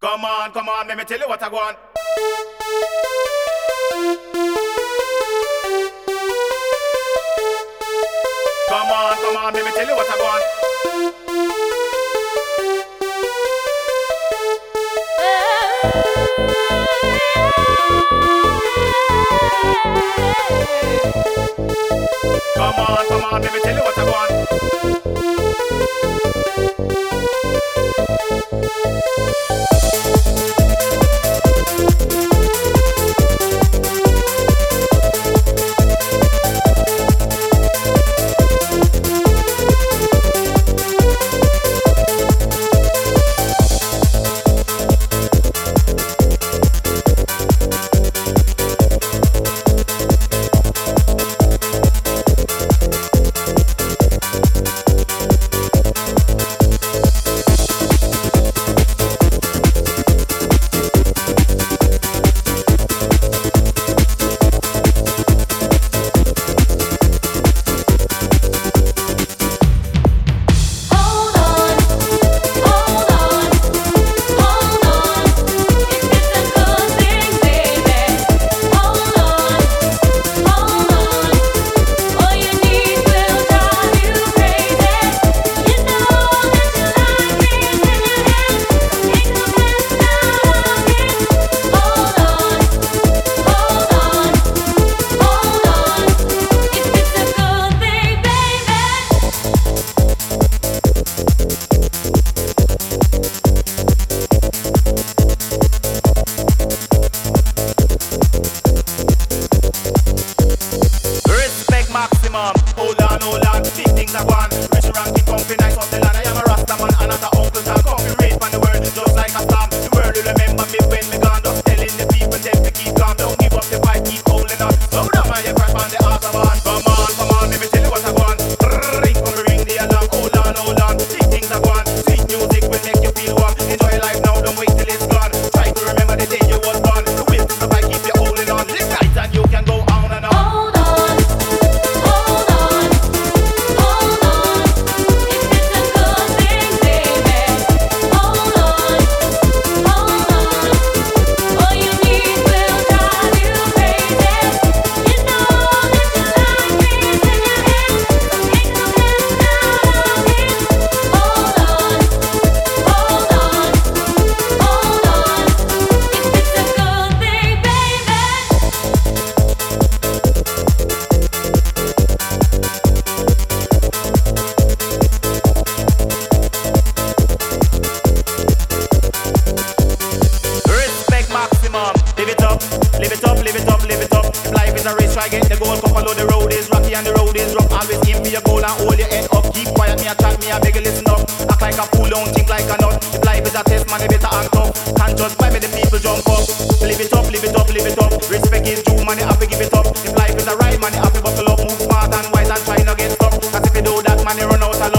Come on, come on, let me tell you what I want. Come on, come on, let me tell you what I want. Come on, come on, let me tell you what I want. don't think like a nut. Life is a test, man, it better act up. Can't just buy me, the people jump up. Live it up, live it up, live it up. Respect is true, man, it have to give it up. If life is a ride, man, it have to buckle up. Move smart and wise and try not get stuck. Cause if you do that, man, you run out of luck.